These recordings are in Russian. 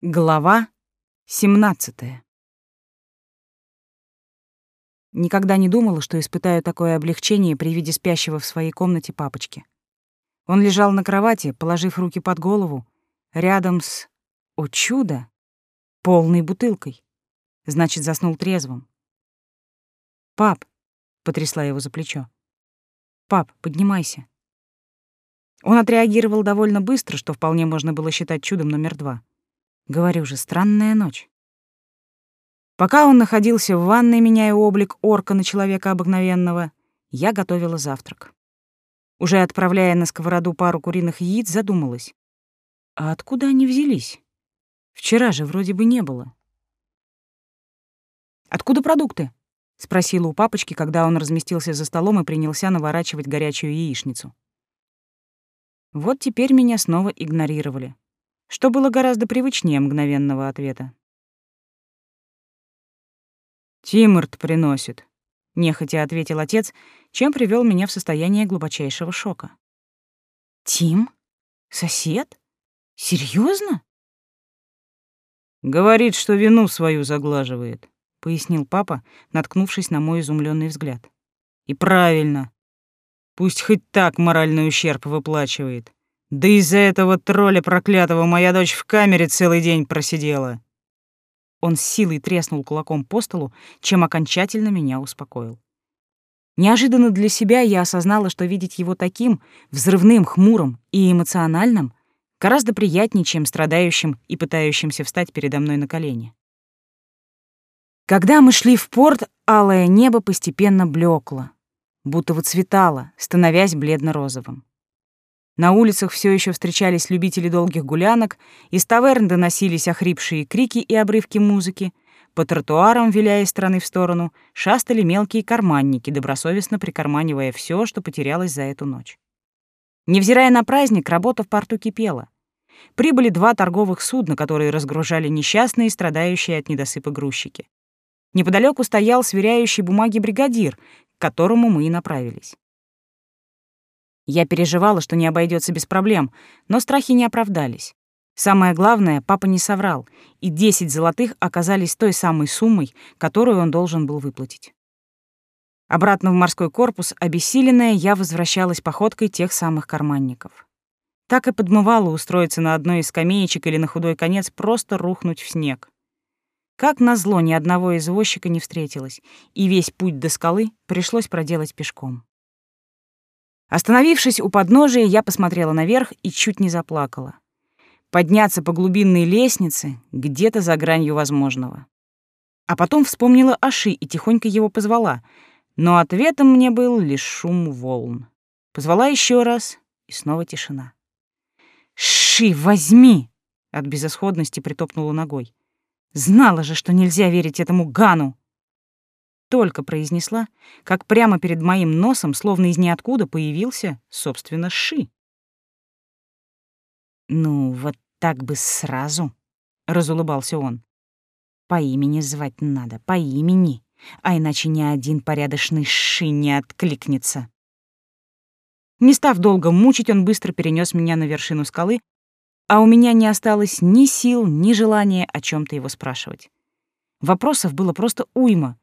Глава 17 Никогда не думала, что испытаю такое облегчение при виде спящего в своей комнате папочки. Он лежал на кровати, положив руки под голову, рядом с... О чудо! Полной бутылкой. Значит, заснул трезвым. «Пап!» — потрясла его за плечо. «Пап, поднимайся!» Он отреагировал довольно быстро, что вполне можно было считать чудом номер два. Говорю же, странная ночь. Пока он находился в ванной, меняя облик орка на человека обыкновенного, я готовила завтрак. Уже отправляя на сковороду пару куриных яиц, задумалась. А откуда они взялись? Вчера же вроде бы не было. «Откуда продукты?» — спросила у папочки, когда он разместился за столом и принялся наворачивать горячую яичницу. Вот теперь меня снова игнорировали что было гораздо привычнее мгновенного ответа. «Тимурт приносит», — нехотя ответил отец, чем привел меня в состояние глубочайшего шока. «Тим? Сосед? Серьезно? «Говорит, что вину свою заглаживает», — пояснил папа, наткнувшись на мой изумленный взгляд. «И правильно. Пусть хоть так моральный ущерб выплачивает. Да из-за этого тролля проклятого моя дочь в камере целый день просидела. Он с силой треснул кулаком по столу, чем окончательно меня успокоил. Неожиданно для себя я осознала, что видеть его таким, взрывным, хмурым и эмоциональным, гораздо приятнее, чем страдающим и пытающимся встать передо мной на колени. Когда мы шли в порт, алое небо постепенно блекло, будто выцветало, становясь бледно-розовым. На улицах все еще встречались любители долгих гулянок, из таверн доносились охрипшие крики и обрывки музыки. По тротуарам, виляя из стороны в сторону, шастали мелкие карманники, добросовестно прикарманивая все, что потерялось за эту ночь. Невзирая на праздник, работа в порту кипела. Прибыли два торговых судна, которые разгружали несчастные, страдающие от недосыпа грузчики. Неподалеку стоял сверяющий бумаги бригадир, к которому мы и направились. Я переживала, что не обойдется без проблем, но страхи не оправдались. Самое главное, папа не соврал, и 10 золотых оказались той самой суммой, которую он должен был выплатить. Обратно в морской корпус, обессиленная, я возвращалась походкой тех самых карманников. Так и подмывала устроиться на одной из скамеечек или на худой конец просто рухнуть в снег. Как назло, ни одного извозчика не встретилось, и весь путь до скалы пришлось проделать пешком. Остановившись у подножия, я посмотрела наверх и чуть не заплакала. Подняться по глубинной лестнице где-то за гранью возможного. А потом вспомнила Аши и тихонько его позвала, но ответом мне был лишь шум волн. Позвала еще раз, и снова тишина. «Ши, возьми!» — от безысходности притопнула ногой. «Знала же, что нельзя верить этому Гану!» Только произнесла, как прямо перед моим носом, словно из ниоткуда, появился, собственно, Ши. «Ну, вот так бы сразу», — разулыбался он. «По имени звать надо, по имени, а иначе ни один порядочный Ши не откликнется». Не став долго мучить, он быстро перенес меня на вершину скалы, а у меня не осталось ни сил, ни желания о чем то его спрашивать. Вопросов было просто уйма,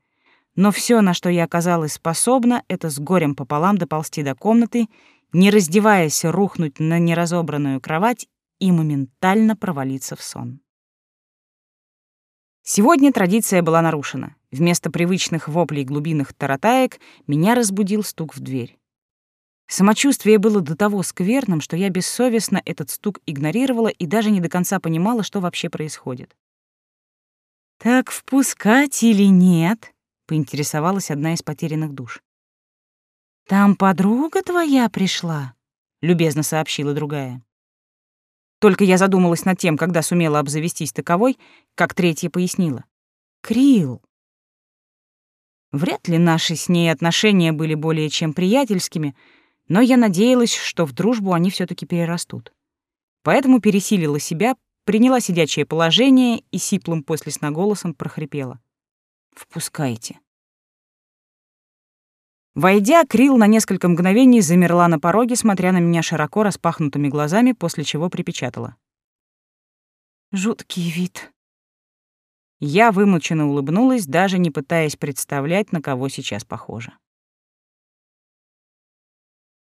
но все, на что я оказалась способна, это с горем пополам доползти до комнаты, не раздеваясь, рухнуть на неразобранную кровать и моментально провалиться в сон. Сегодня традиция была нарушена. Вместо привычных воплей глубинных таратаек меня разбудил стук в дверь. Самочувствие было до того скверным, что я бессовестно этот стук игнорировала и даже не до конца понимала, что вообще происходит. «Так впускать или нет?» Поинтересовалась одна из потерянных душ. «Там подруга твоя пришла», — любезно сообщила другая. Только я задумалась над тем, когда сумела обзавестись таковой, как третья пояснила. «Крил». Вряд ли наши с ней отношения были более чем приятельскими, но я надеялась, что в дружбу они все таки перерастут. Поэтому пересилила себя, приняла сидячее положение и сиплым после сна голосом прохрипела. Впускайте. Войдя, Крил на несколько мгновений замерла на пороге, смотря на меня широко распахнутыми глазами, после чего припечатала. Жуткий вид. Я вымученно улыбнулась, даже не пытаясь представлять, на кого сейчас похожа.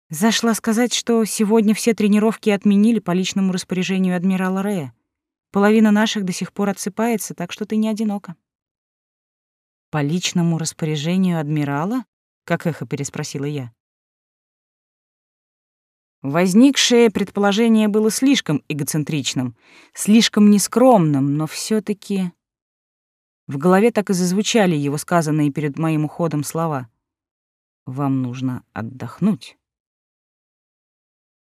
Зашла сказать, что сегодня все тренировки отменили по личному распоряжению адмирала Рея. Половина наших до сих пор отсыпается, так что ты не одинока. По личному распоряжению адмирала? Как эхо переспросила я. Возникшее предположение было слишком эгоцентричным, слишком нескромным, но все таки в голове так и зазвучали его сказанные перед моим уходом слова. «Вам нужно отдохнуть».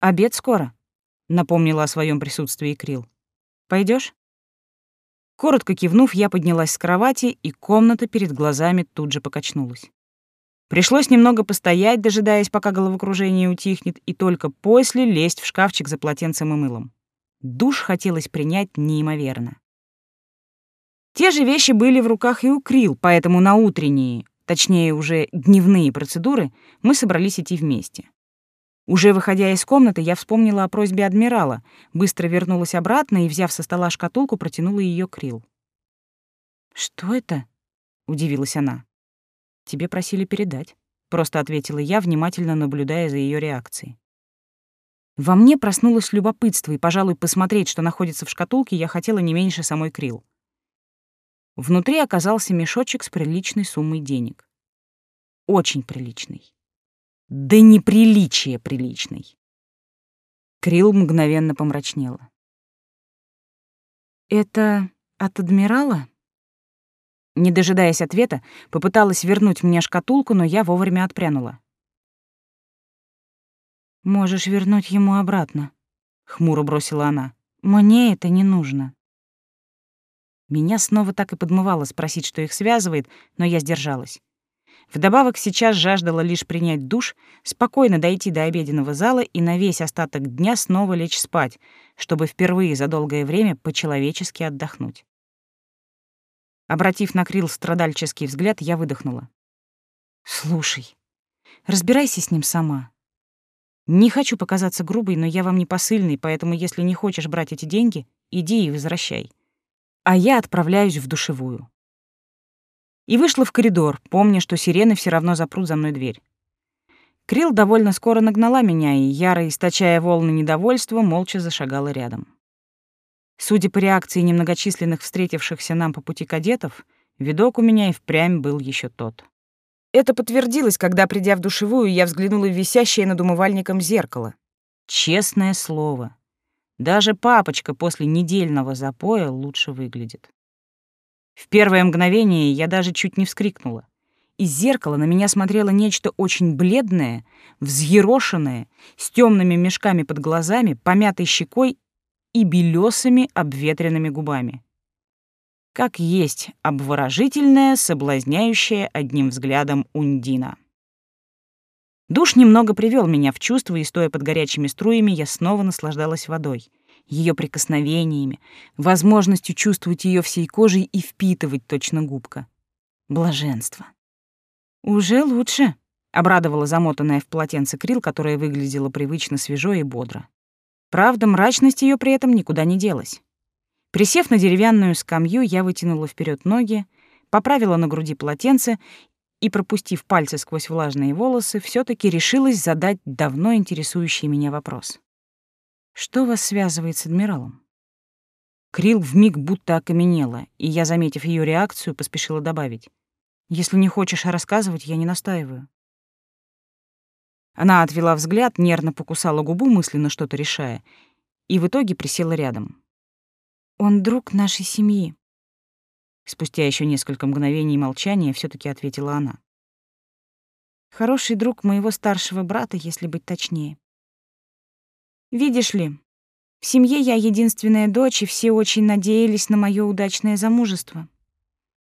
«Обед скоро», — напомнила о своем присутствии Крил. Пойдешь? Коротко кивнув, я поднялась с кровати, и комната перед глазами тут же покачнулась. Пришлось немного постоять, дожидаясь, пока головокружение утихнет, и только после лезть в шкафчик за полотенцем и мылом. Душ хотелось принять неимоверно. Те же вещи были в руках и у Крил, поэтому на утренние, точнее уже дневные процедуры, мы собрались идти вместе. Уже выходя из комнаты, я вспомнила о просьбе адмирала, быстро вернулась обратно и, взяв со стола шкатулку, протянула ее Крил. «Что это?» — удивилась она. «Тебе просили передать», — просто ответила я, внимательно наблюдая за ее реакцией. Во мне проснулось любопытство, и, пожалуй, посмотреть, что находится в шкатулке, я хотела не меньше самой Крил. Внутри оказался мешочек с приличной суммой денег. Очень приличный до неприличия приличный. Крил мгновенно помрачнела. «Это от адмирала?» Не дожидаясь ответа, попыталась вернуть мне шкатулку, но я вовремя отпрянула. «Можешь вернуть ему обратно», — хмуро бросила она. «Мне это не нужно». Меня снова так и подмывало спросить, что их связывает, но я сдержалась. Вдобавок сейчас жаждала лишь принять душ, спокойно дойти до обеденного зала и на весь остаток дня снова лечь спать, чтобы впервые за долгое время по-человечески отдохнуть. Обратив на Крил страдальческий взгляд, я выдохнула. «Слушай, разбирайся с ним сама. Не хочу показаться грубой, но я вам не посыльный, поэтому если не хочешь брать эти деньги, иди и возвращай. А я отправляюсь в душевую» и вышла в коридор, помня, что сирены все равно запрут за мной дверь. Крил довольно скоро нагнала меня, и, яро источая волны недовольства, молча зашагала рядом. Судя по реакции немногочисленных встретившихся нам по пути кадетов, видок у меня и впрямь был еще тот. Это подтвердилось, когда, придя в душевую, я взглянула в висящее над умывальником зеркало. Честное слово, даже папочка после недельного запоя лучше выглядит. В первое мгновение я даже чуть не вскрикнула. Из зеркала на меня смотрело нечто очень бледное, взъерошенное, с темными мешками под глазами, помятой щекой и белесыми обветренными губами. Как есть обворожительная, соблазняющая одним взглядом Ундина. Душ немного привел меня в чувство, и, стоя под горячими струями, я снова наслаждалась водой — ее прикосновениями, возможностью чувствовать ее всей кожей и впитывать точно губка. Блаженство. «Уже лучше», — обрадовала замотанная в полотенце Крил, которая выглядела привычно свежо и бодро. Правда, мрачность ее при этом никуда не делась. Присев на деревянную скамью, я вытянула вперед ноги, поправила на груди полотенце и, пропустив пальцы сквозь влажные волосы, все таки решилась задать давно интересующий меня вопрос. Что вас связывает с адмиралом? Крил вмиг будто окаменела, и я, заметив ее реакцию, поспешила добавить. Если не хочешь рассказывать, я не настаиваю. Она отвела взгляд, нервно покусала губу, мысленно что-то решая, и в итоге присела рядом. Он друг нашей семьи. Спустя еще несколько мгновений молчания все таки ответила она. Хороший друг моего старшего брата, если быть точнее. Видишь ли, в семье я единственная дочь, и все очень надеялись на мое удачное замужество.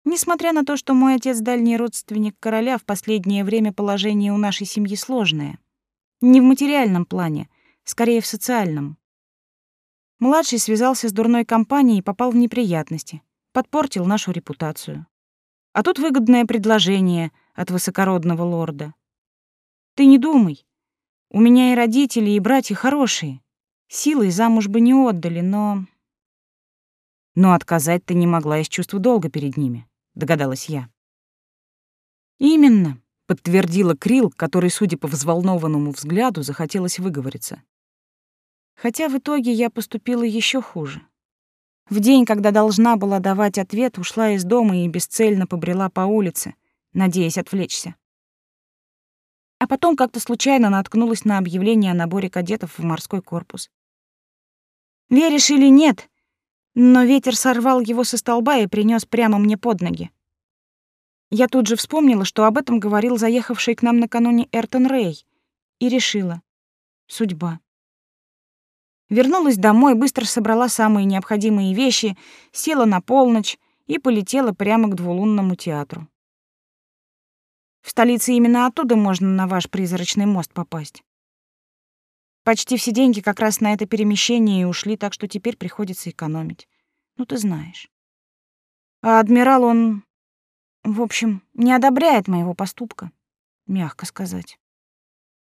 Несмотря на то, что мой отец дальний родственник короля, в последнее время положение у нашей семьи сложное. Не в материальном плане, скорее в социальном. Младший связался с дурной компанией и попал в неприятности, подпортил нашу репутацию. А тут выгодное предложение от высокородного лорда. Ты не думай, у меня и родители, и братья хорошие. Силой замуж бы не отдали, но... Но отказать ты не могла из чувства долга перед ними, догадалась я. Именно, подтвердила Крил, который, судя по взволнованному взгляду, захотелось выговориться. Хотя в итоге я поступила еще хуже. В день, когда должна была давать ответ, ушла из дома и бесцельно побрела по улице, надеясь отвлечься. А потом как-то случайно наткнулась на объявление о наборе кадетов в морской корпус. Веришь или нет, но ветер сорвал его со столба и принес прямо мне под ноги. Я тут же вспомнила, что об этом говорил заехавший к нам накануне Эртон Рэй, и решила — судьба. Вернулась домой, быстро собрала самые необходимые вещи, села на полночь и полетела прямо к двулунному театру. В столице именно оттуда можно на ваш призрачный мост попасть. Почти все деньги как раз на это перемещение и ушли, так что теперь приходится экономить. Ну, ты знаешь. А адмирал, он, в общем, не одобряет моего поступка, мягко сказать.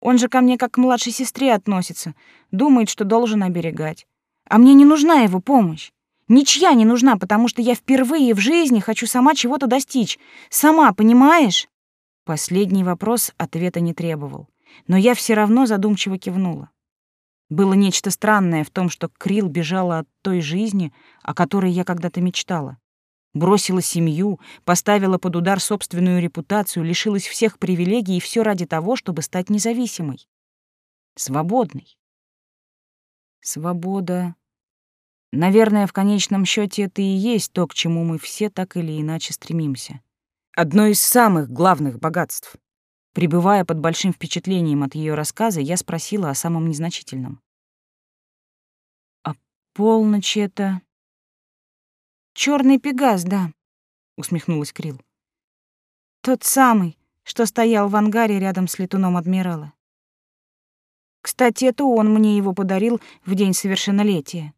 Он же ко мне как к младшей сестре относится, думает, что должен оберегать. А мне не нужна его помощь. Ничья не нужна, потому что я впервые в жизни хочу сама чего-то достичь. Сама, понимаешь? Последний вопрос ответа не требовал, но я все равно задумчиво кивнула. Было нечто странное в том, что Крил бежала от той жизни, о которой я когда-то мечтала. Бросила семью, поставила под удар собственную репутацию, лишилась всех привилегий и все ради того, чтобы стать независимой. Свободной. Свобода. Наверное, в конечном счете это и есть то, к чему мы все так или иначе стремимся. Одно из самых главных богатств. Пребывая под большим впечатлением от ее рассказа, я спросила о самом незначительном. «А полночь это...» Черный пегас, да», — усмехнулась Крил. «Тот самый, что стоял в ангаре рядом с летуном адмирала. Кстати, это он мне его подарил в день совершеннолетия.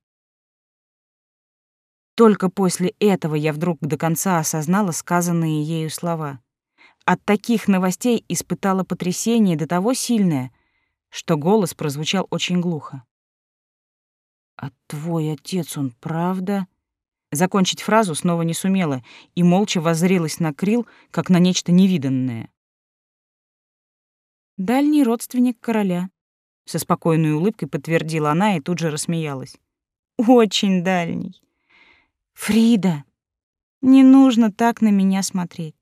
Только после этого я вдруг до конца осознала сказанные ею слова. От таких новостей испытала потрясение до того сильное, что голос прозвучал очень глухо. «А твой отец, он правда...» Закончить фразу снова не сумела и молча воззрелась на Крил, как на нечто невиданное. «Дальний родственник короля», — со спокойной улыбкой подтвердила она и тут же рассмеялась. «Очень дальний. Фрида, не нужно так на меня смотреть.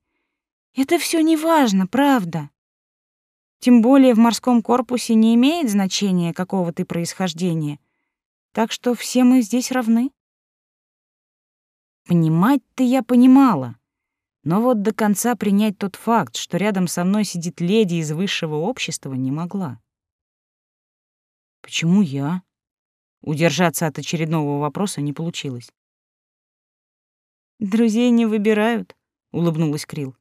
Это все не важно, правда. Тем более в морском корпусе не имеет значения, какого ты происхождения. Так что все мы здесь равны. Понимать-то я понимала. Но вот до конца принять тот факт, что рядом со мной сидит леди из высшего общества, не могла. Почему я? Удержаться от очередного вопроса не получилось. Друзей не выбирают, улыбнулась Крил.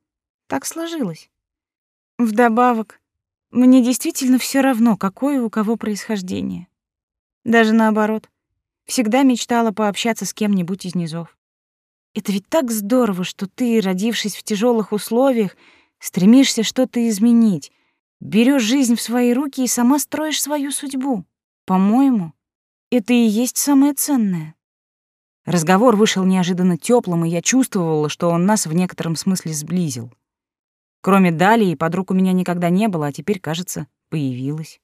Так сложилось. Вдобавок, мне действительно все равно, какое у кого происхождение. Даже наоборот. Всегда мечтала пообщаться с кем-нибудь из низов. Это ведь так здорово, что ты, родившись в тяжелых условиях, стремишься что-то изменить, берешь жизнь в свои руки и сама строишь свою судьбу. По-моему, это и есть самое ценное. Разговор вышел неожиданно теплым, и я чувствовала, что он нас в некотором смысле сблизил. Кроме Далии, подруг у меня никогда не было, а теперь, кажется, появилась.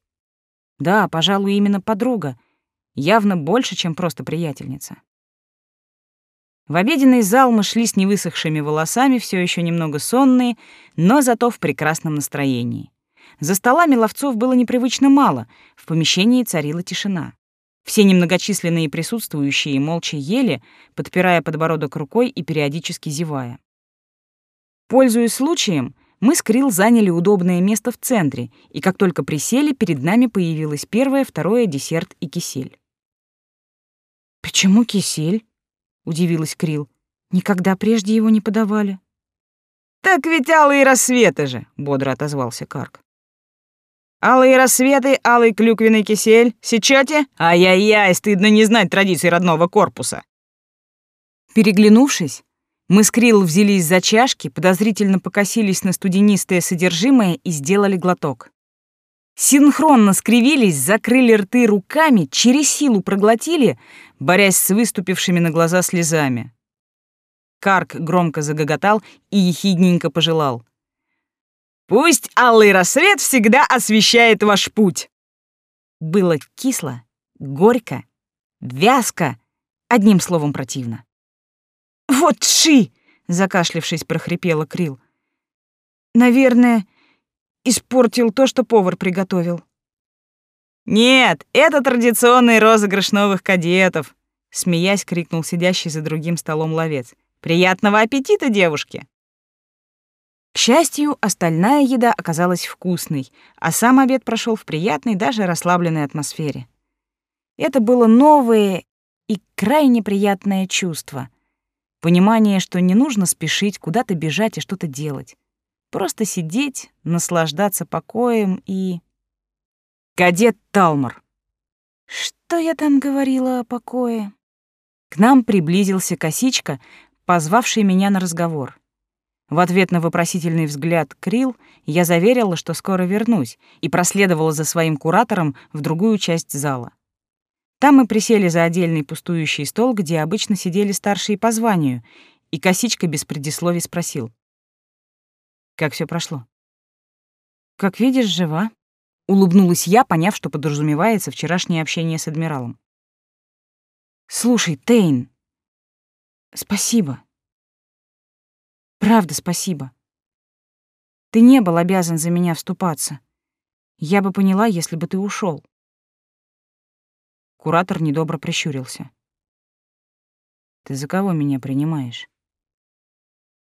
Да, пожалуй, именно подруга. Явно больше, чем просто приятельница. В обеденный зал мы шли с невысохшими волосами, все еще немного сонные, но зато в прекрасном настроении. За столами ловцов было непривычно мало, в помещении царила тишина. Все немногочисленные присутствующие молча ели, подпирая подбородок рукой и периодически зевая. Пользуясь случаем, мы с Крил заняли удобное место в центре, и как только присели, перед нами появилось первое, второе, десерт и кисель. «Почему кисель?» — удивилась Крил. «Никогда прежде его не подавали». «Так ведь алые рассветы же!» — бодро отозвался Карк. «Алые рассветы, алый клюквенный кисель. Сечете? Ай-яй-яй, стыдно не знать традиций родного корпуса». Переглянувшись, мы с Крилл взялись за чашки, подозрительно покосились на студенистое содержимое и сделали глоток. синхронно скривились, закрыли рты руками, через силу проглотили, борясь с выступившими на глаза слезами. Карк громко загоготал и ехидненько пожелал. «Пусть алый рассвет всегда освещает ваш путь!» Было кисло, горько, вязко, одним словом противно. «Вот ши!» — закашлившись, прохрипела Крил. «Наверное, испортил то, что повар приготовил». «Нет, это традиционный розыгрыш новых кадетов!» — смеясь, крикнул сидящий за другим столом ловец. «Приятного аппетита, девушки!» К счастью, остальная еда оказалась вкусной, а сам обед прошел в приятной, даже расслабленной атмосфере. Это было новое и крайне приятное чувство. Понимание, что не нужно спешить, куда-то бежать и что-то делать. Просто сидеть, наслаждаться покоем и... Кадет Талмор. Что я там говорила о покое? К нам приблизился косичка, позвавший меня на разговор. В ответ на вопросительный взгляд Крил я заверила, что скоро вернусь, и проследовала за своим куратором в другую часть зала. Там мы присели за отдельный пустующий стол, где обычно сидели старшие по званию, и Косичка без предисловий спросил. «Как все прошло?» «Как видишь, жива», — улыбнулась я, поняв, что подразумевается вчерашнее общение с адмиралом. «Слушай, Тейн, спасибо. Правда, спасибо. Ты не был обязан за меня вступаться. Я бы поняла, если бы ты ушел. Куратор недобро прищурился. Ты за кого меня принимаешь?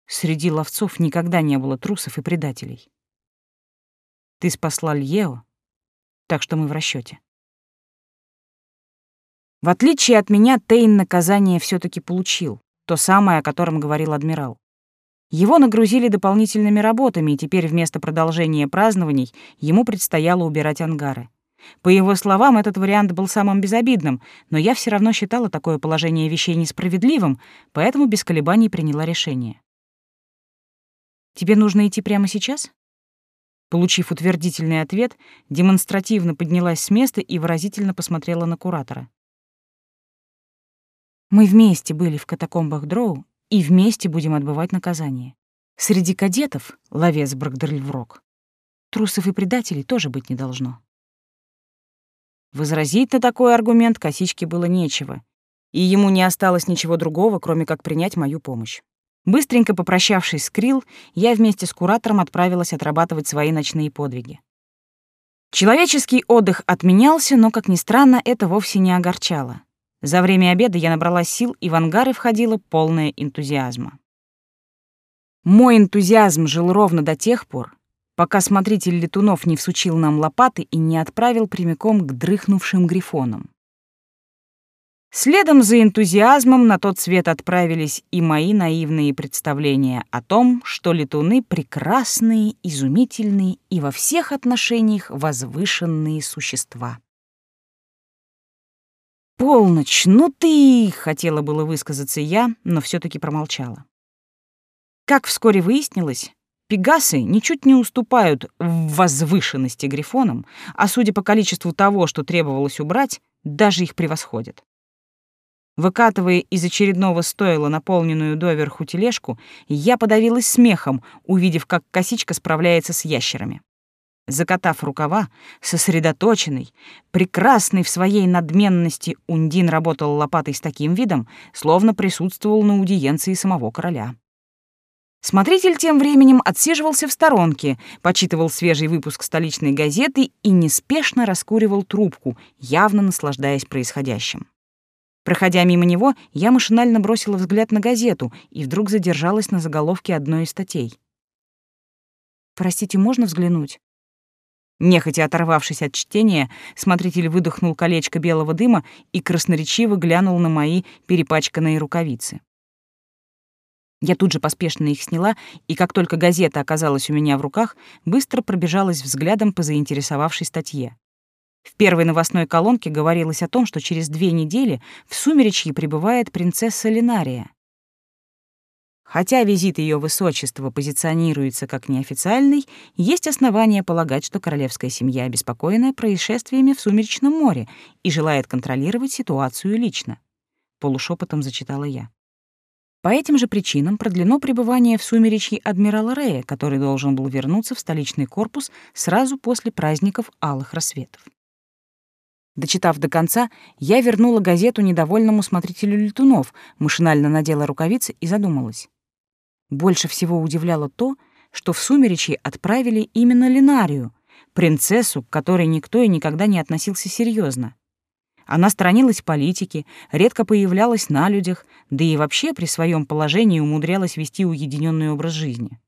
Среди ловцов никогда не было трусов и предателей. Ты спасла Льео, так что мы в расчете. В отличие от меня, Тейн наказание все таки получил, то самое, о котором говорил адмирал. Его нагрузили дополнительными работами, и теперь вместо продолжения празднований ему предстояло убирать ангары. По его словам, этот вариант был самым безобидным, но я все равно считала такое положение вещей несправедливым, поэтому без колебаний приняла решение. «Тебе нужно идти прямо сейчас?» Получив утвердительный ответ, демонстративно поднялась с места и выразительно посмотрела на куратора. «Мы вместе были в катакомбах Дроу и вместе будем отбывать наказание. Среди кадетов, ловец Брагдерльврок, трусов и предателей тоже быть не должно. Возразить на такой аргумент косичке было нечего, и ему не осталось ничего другого, кроме как принять мою помощь. Быстренько попрощавшись с Крил, я вместе с куратором отправилась отрабатывать свои ночные подвиги. Человеческий отдых отменялся, но, как ни странно, это вовсе не огорчало. За время обеда я набрала сил, и в ангары входила полная энтузиазма. Мой энтузиазм жил ровно до тех пор, пока смотритель летунов не всучил нам лопаты и не отправил прямиком к дрыхнувшим грифонам. Следом за энтузиазмом на тот свет отправились и мои наивные представления о том, что летуны — прекрасные, изумительные и во всех отношениях возвышенные существа. «Полночь, ну ты!» — хотела было высказаться я, но все таки промолчала. Как вскоре выяснилось, пегасы ничуть не уступают в возвышенности грифонам, а судя по количеству того, что требовалось убрать, даже их превосходят. Выкатывая из очередного стойла наполненную доверху тележку, я подавилась смехом, увидев, как косичка справляется с ящерами закатав рукава, сосредоточенный, прекрасный в своей надменности, Ундин работал лопатой с таким видом, словно присутствовал на аудиенции самого короля. Смотритель тем временем отсиживался в сторонке, почитывал свежий выпуск столичной газеты и неспешно раскуривал трубку, явно наслаждаясь происходящим. Проходя мимо него, я машинально бросила взгляд на газету и вдруг задержалась на заголовке одной из статей. «Простите, можно взглянуть?» Нехотя оторвавшись от чтения, смотритель выдохнул колечко белого дыма и красноречиво глянул на мои перепачканные рукавицы. Я тут же поспешно их сняла, и как только газета оказалась у меня в руках, быстро пробежалась взглядом по заинтересовавшей статье. В первой новостной колонке говорилось о том, что через две недели в Сумеречье прибывает принцесса Линария. Хотя визит ее высочества позиционируется как неофициальный, есть основания полагать, что королевская семья обеспокоена происшествиями в Сумеречном море и желает контролировать ситуацию лично. Полушепотом зачитала я. По этим же причинам продлено пребывание в Сумеречье адмирала Рея, который должен был вернуться в столичный корпус сразу после праздников Алых Рассветов. Дочитав до конца, я вернула газету недовольному смотрителю летунов, машинально надела рукавицы и задумалась. Больше всего удивляло то, что в Сумеречье отправили именно Линарию, принцессу, к которой никто и никогда не относился серьезно. Она сторонилась политики, редко появлялась на людях, да и вообще при своем положении умудрялась вести уединенный образ жизни.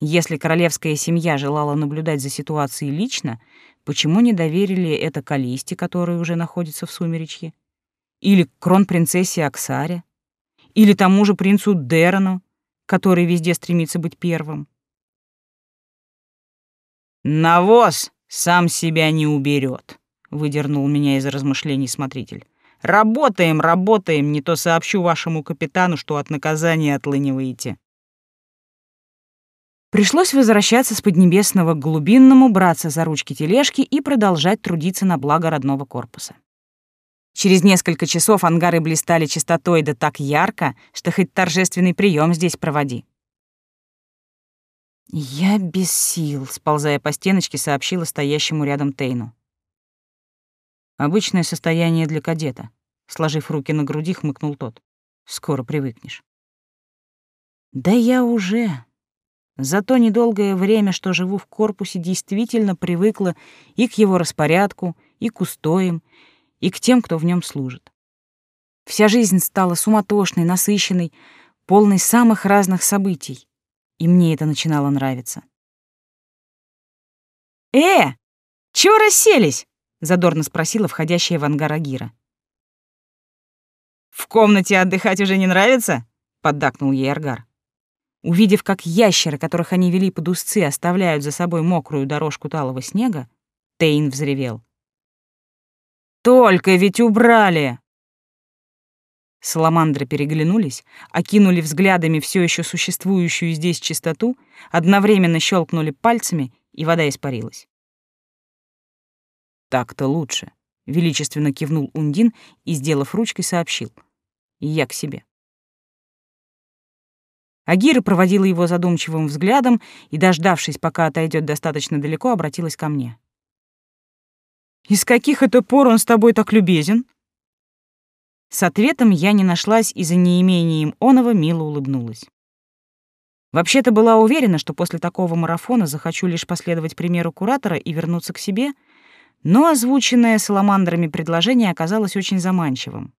Если королевская семья желала наблюдать за ситуацией лично, почему не доверили это Калисте, которая уже находится в Сумеречье? Или кронпринцессе Аксаре? Или тому же принцу Дерану, который везде стремится быть первым. «Навоз сам себя не уберет», — выдернул меня из размышлений смотритель. «Работаем, работаем, не то сообщу вашему капитану, что от наказания отлыниваете». Пришлось возвращаться с Поднебесного к Глубинному, браться за ручки тележки и продолжать трудиться на благо родного корпуса. Через несколько часов ангары блистали чистотой да так ярко, что хоть торжественный прием здесь проводи. «Я без сил», — сползая по стеночке, сообщила стоящему рядом Тейну. «Обычное состояние для кадета», — сложив руки на груди, хмыкнул тот. «Скоро привыкнешь». «Да я уже. За то недолгое время, что живу в корпусе, действительно привыкла и к его распорядку, и к устоям, и к тем, кто в нем служит. Вся жизнь стала суматошной, насыщенной, полной самых разных событий, и мне это начинало нравиться. «Э, чего расселись?» — задорно спросила входящая в ангар Агира. «В комнате отдыхать уже не нравится?» — поддакнул ей Аргар. Увидев, как ящеры, которых они вели под узцы, оставляют за собой мокрую дорожку талого снега, Тейн взревел. Только ведь убрали!» Саламандры переглянулись, окинули взглядами все еще существующую здесь чистоту, одновременно щелкнули пальцами, и вода испарилась. «Так-то лучше», — величественно кивнул Ундин и, сделав ручкой, сообщил. «Я к себе». Агира проводила его задумчивым взглядом и, дождавшись, пока отойдет достаточно далеко, обратилась ко мне. И с каких это пор он с тобой так любезен?» С ответом я не нашлась и за неимением оного мило улыбнулась. Вообще-то была уверена, что после такого марафона захочу лишь последовать примеру куратора и вернуться к себе, но озвученное саламандрами предложение оказалось очень заманчивым.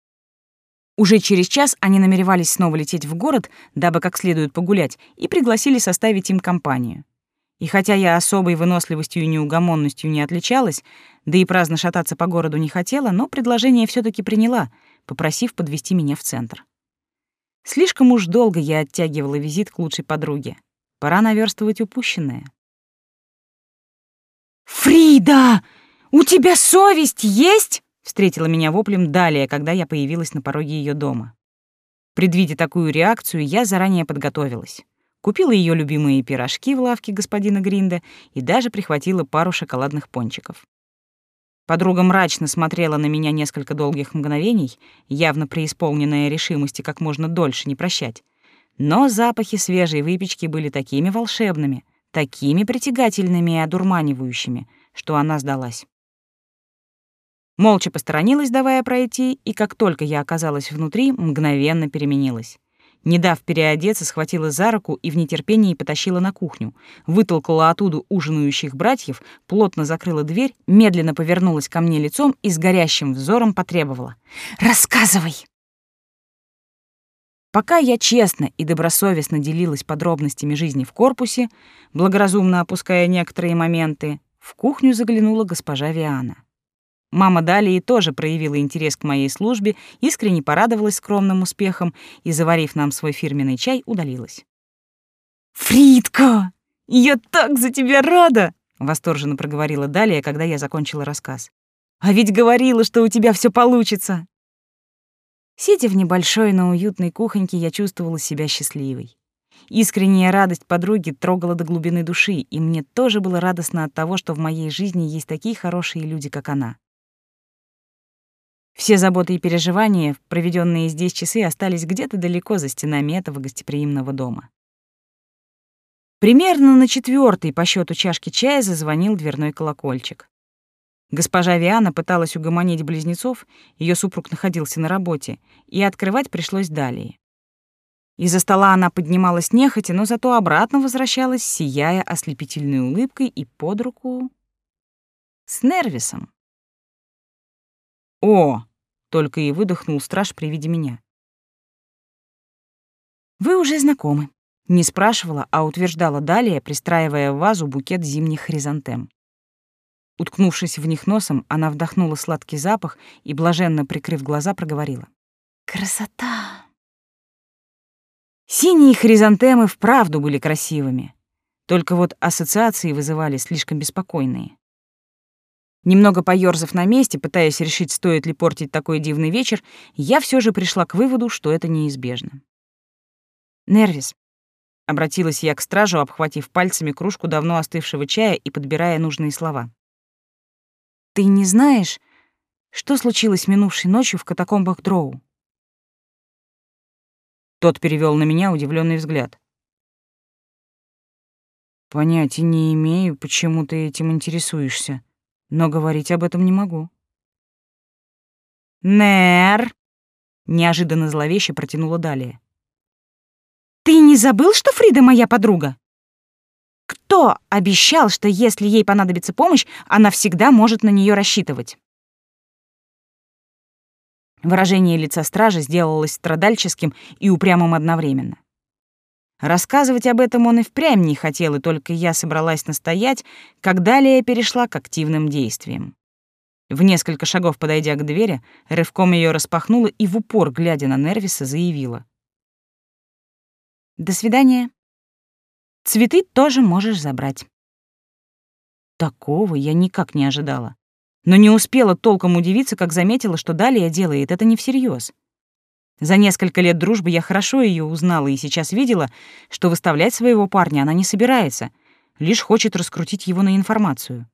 Уже через час они намеревались снова лететь в город, дабы как следует погулять, и пригласили составить им компанию. И хотя я особой выносливостью и неугомонностью не отличалась, да и праздно шататься по городу не хотела, но предложение все таки приняла, попросив подвести меня в центр. Слишком уж долго я оттягивала визит к лучшей подруге. Пора наверстывать упущенное. «Фрида, у тебя совесть есть?» встретила меня воплем далее, когда я появилась на пороге ее дома. Предвидя такую реакцию, я заранее подготовилась. Купила ее любимые пирожки в лавке господина Гринда и даже прихватила пару шоколадных пончиков. Подруга мрачно смотрела на меня несколько долгих мгновений, явно преисполненная решимости как можно дольше не прощать. Но запахи свежей выпечки были такими волшебными, такими притягательными и одурманивающими, что она сдалась. Молча посторонилась, давая пройти, и как только я оказалась внутри, мгновенно переменилась. Не дав переодеться, схватила за руку и в нетерпении потащила на кухню. Вытолкала оттуда ужинающих братьев, плотно закрыла дверь, медленно повернулась ко мне лицом и с горящим взором потребовала. «Рассказывай!» Пока я честно и добросовестно делилась подробностями жизни в корпусе, благоразумно опуская некоторые моменты, в кухню заглянула госпожа Виана. Мама Далии тоже проявила интерес к моей службе, искренне порадовалась скромным успехом и, заварив нам свой фирменный чай, удалилась. «Фридка, я так за тебя рада!» — восторженно проговорила Далия, когда я закончила рассказ. «А ведь говорила, что у тебя все получится!» Сидя в небольшой, но уютной кухоньке, я чувствовала себя счастливой. Искренняя радость подруги трогала до глубины души, и мне тоже было радостно от того, что в моей жизни есть такие хорошие люди, как она. Все заботы и переживания, проведенные здесь часы, остались где-то далеко за стенами этого гостеприимного дома. Примерно на четвертой по счету чашки чая зазвонил дверной колокольчик. Госпожа Виана пыталась угомонить близнецов, ее супруг находился на работе, и открывать пришлось далее. Из-за стола она поднималась нехотя, но зато обратно возвращалась, сияя ослепительной улыбкой и под руку с Нервисом. «О!» — только и выдохнул страж при виде меня. «Вы уже знакомы», — не спрашивала, а утверждала далее, пристраивая в вазу букет зимних хризантем. Уткнувшись в них носом, она вдохнула сладкий запах и, блаженно прикрыв глаза, проговорила. «Красота!» Синие хризантемы вправду были красивыми, только вот ассоциации вызывали слишком беспокойные. Немного поёрзав на месте, пытаясь решить, стоит ли портить такой дивный вечер, я все же пришла к выводу, что это неизбежно. «Нервис», — обратилась я к стражу, обхватив пальцами кружку давно остывшего чая и подбирая нужные слова. «Ты не знаешь, что случилось минувшей ночью в катакомбах Дроу?» Тот перевел на меня удивленный взгляд. «Понятия не имею, почему ты этим интересуешься», но говорить об этом не могу. «Нер!» — неожиданно зловеще протянула далее. «Ты не забыл, что Фрида моя подруга? Кто обещал, что если ей понадобится помощь, она всегда может на нее рассчитывать?» Выражение лица стража сделалось страдальческим и упрямым одновременно. Рассказывать об этом он и впрямь не хотел, и только я собралась настоять, как далее перешла к активным действиям. В несколько шагов подойдя к двери, рывком ее распахнула и в упор, глядя на Нервиса, заявила. «До свидания. Цветы тоже можешь забрать». Такого я никак не ожидала. Но не успела толком удивиться, как заметила, что Далия делает это не всерьез. За несколько лет дружбы я хорошо ее узнала и сейчас видела, что выставлять своего парня она не собирается, лишь хочет раскрутить его на информацию.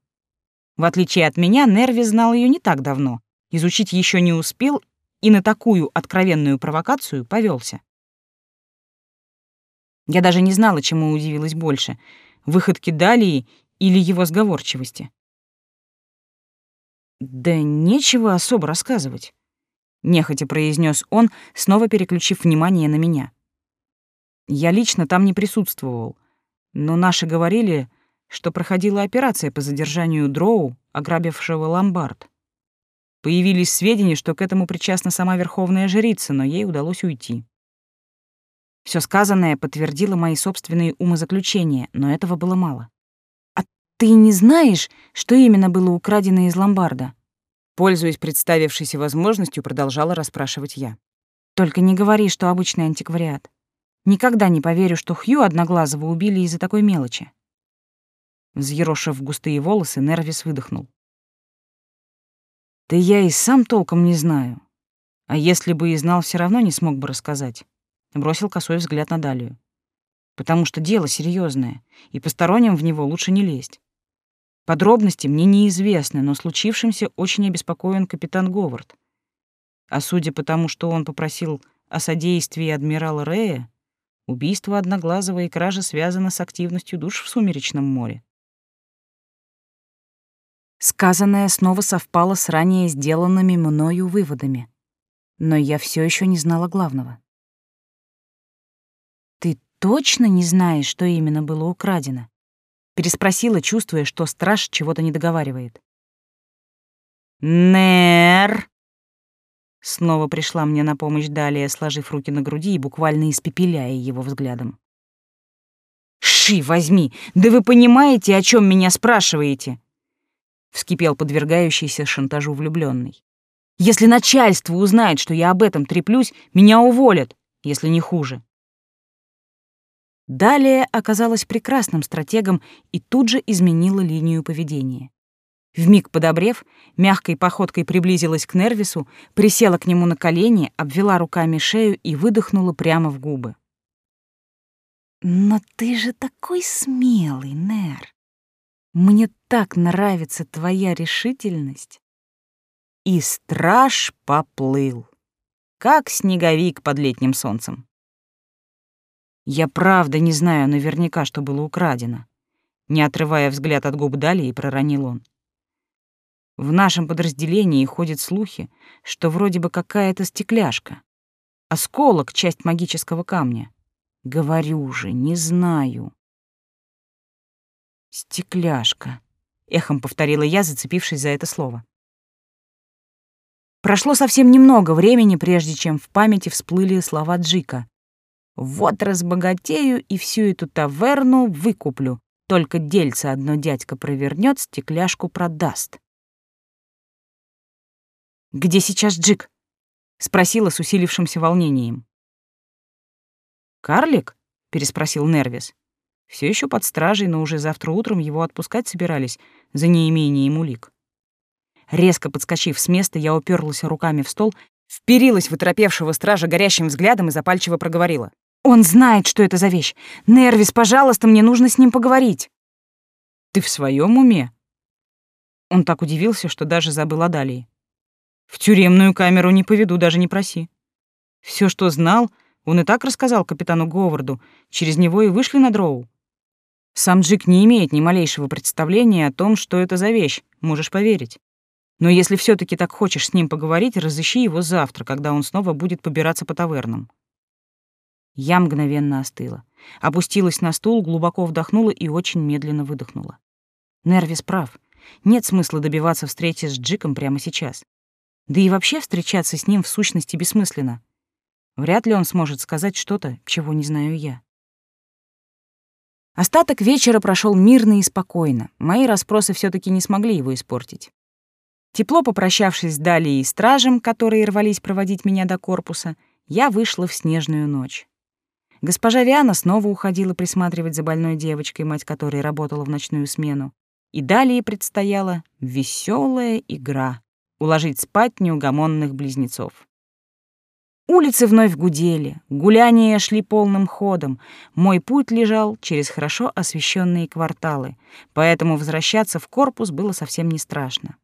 В отличие от меня, Нерви знал ее не так давно, изучить еще не успел и на такую откровенную провокацию повелся. Я даже не знала, чему удивилась больше — выходки Далии или его сговорчивости. Да нечего особо рассказывать нехотя произнес он, снова переключив внимание на меня. Я лично там не присутствовал, но наши говорили, что проходила операция по задержанию Дроу, ограбившего ломбард. Появились сведения, что к этому причастна сама верховная жрица, но ей удалось уйти. Все сказанное подтвердило мои собственные умозаключения, но этого было мало. «А ты не знаешь, что именно было украдено из ломбарда?» Пользуясь представившейся возможностью, продолжала расспрашивать я. «Только не говори, что обычный антиквариат. Никогда не поверю, что Хью Одноглазого убили из-за такой мелочи». Взъерошив густые волосы, Нервис выдохнул. «Да я и сам толком не знаю. А если бы и знал, все равно не смог бы рассказать». Бросил косой взгляд на Далию. «Потому что дело серьезное, и посторонним в него лучше не лезть. Подробности мне неизвестны, но случившимся очень обеспокоен капитан Говард. А судя по тому, что он попросил о содействии адмирала Рея, убийство Одноглазого и кража связаны с активностью душ в Сумеречном море. Сказанное снова совпало с ранее сделанными мною выводами, но я все еще не знала главного. «Ты точно не знаешь, что именно было украдено?» Переспросила, чувствуя, что страж чего-то не договаривает. «Нер!» Снова пришла мне на помощь Далия, сложив руки на груди и буквально испепеляя его взглядом. «Ши, возьми! Да вы понимаете, о чем меня спрашиваете?» Вскипел подвергающийся шантажу влюбленный. «Если начальство узнает, что я об этом треплюсь, меня уволят, если не хуже». Далее оказалась прекрасным стратегом и тут же изменила линию поведения. Вмиг подобрев, мягкой походкой приблизилась к Нервису, присела к нему на колени, обвела руками шею и выдохнула прямо в губы. «Но ты же такой смелый, Нер! Мне так нравится твоя решительность!» И страж поплыл, как снеговик под летним солнцем. Я правда не знаю наверняка, что было украдено. Не отрывая взгляд от губ Дали, проронил он. В нашем подразделении ходят слухи, что вроде бы какая-то стекляшка. Осколок — часть магического камня. Говорю же, не знаю. Стекляшка. Эхом повторила я, зацепившись за это слово. Прошло совсем немного времени, прежде чем в памяти всплыли слова Джика. «Вот разбогатею и всю эту таверну выкуплю. Только дельце одно дядька провернет, стекляшку продаст». «Где сейчас Джик?» — спросила с усилившимся волнением. «Карлик?» — переспросил Нервис. Все еще под стражей, но уже завтра утром его отпускать собирались за неимением улик. Резко подскочив с места, я уперлась руками в стол, вперилась в оторопевшего стража горящим взглядом и запальчиво проговорила. «Он знает, что это за вещь! Нервис, пожалуйста, мне нужно с ним поговорить!» «Ты в своем уме?» Он так удивился, что даже забыл о Далии. В тюремную камеру не поведу, даже не проси. Все, что знал, он и так рассказал капитану Говарду. Через него и вышли на дроу. Сам Джик не имеет ни малейшего представления о том, что это за вещь, можешь поверить. Но если все таки так хочешь с ним поговорить, разыщи его завтра, когда он снова будет побираться по тавернам. Я мгновенно остыла. Опустилась на стул, глубоко вдохнула и очень медленно выдохнула. Нервис прав. Нет смысла добиваться встречи с Джиком прямо сейчас. Да и вообще встречаться с ним в сущности бессмысленно. Вряд ли он сможет сказать что-то, чего не знаю я. Остаток вечера прошел мирно и спокойно. Мои расспросы все таки не смогли его испортить. Тепло попрощавшись с Далией и стражем, которые рвались проводить меня до корпуса, я вышла в снежную ночь. Госпожа Виана снова уходила присматривать за больной девочкой, мать которой работала в ночную смену. И далее предстояла веселая игра уложить спать неугомонных близнецов. Улицы вновь гудели, гуляния шли полным ходом. Мой путь лежал через хорошо освещенные кварталы, поэтому возвращаться в корпус было совсем не страшно.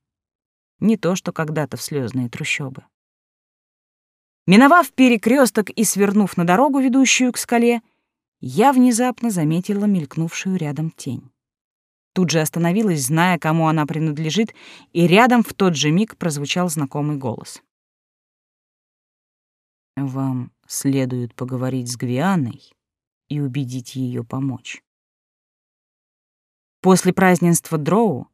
Не то, что когда-то в слезные трущобы. Миновав перекресток и свернув на дорогу, ведущую к скале, я внезапно заметила мелькнувшую рядом тень. Тут же остановилась, зная, кому она принадлежит, и рядом в тот же миг прозвучал знакомый голос. «Вам следует поговорить с Гвианой и убедить ее помочь». После празднества Дроу,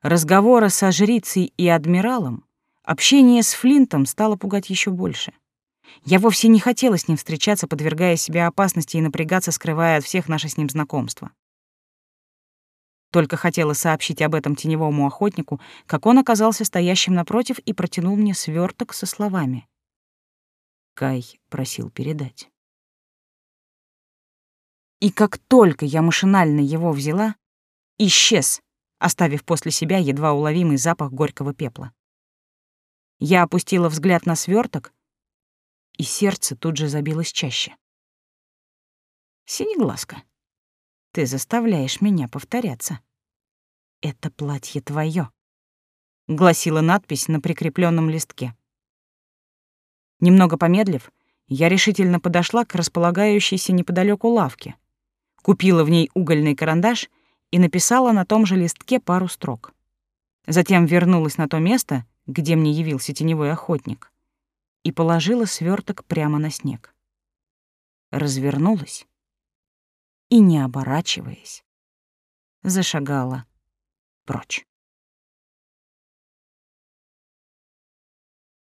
разговора со жрицей и адмиралом, общение с Флинтом стало пугать еще больше. Я вовсе не хотела с ним встречаться, подвергая себя опасности и напрягаться, скрывая от всех наше с ним знакомство. Только хотела сообщить об этом теневому охотнику, как он оказался стоящим напротив и протянул мне сверток со словами. Кай просил передать. И как только я машинально его взяла, исчез, оставив после себя едва уловимый запах горького пепла. Я опустила взгляд на сверток, и сердце тут же забилось чаще. Синеглазка. Ты заставляешь меня повторяться. Это платье твое, гласила надпись на прикрепленном листке. Немного помедлив, я решительно подошла к располагающейся неподалеку лавке, купила в ней угольный карандаш и написала на том же листке пару строк. Затем вернулась на то место, где мне явился теневой охотник, и положила сверток прямо на снег. Развернулась и, не оборачиваясь, зашагала прочь.